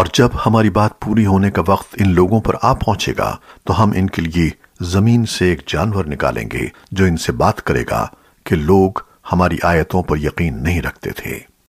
اور جب ہماری بات پوری ہونے کا وقت ان لوگوں پر آ پہنچے گا، تو ہم ان کے لیے زمین سے ایک جانور نکالیں گے جو ان سے بات کرے گا کہ لوگ ہماری آیتوں پر یقین نہیں رکھتے تھے۔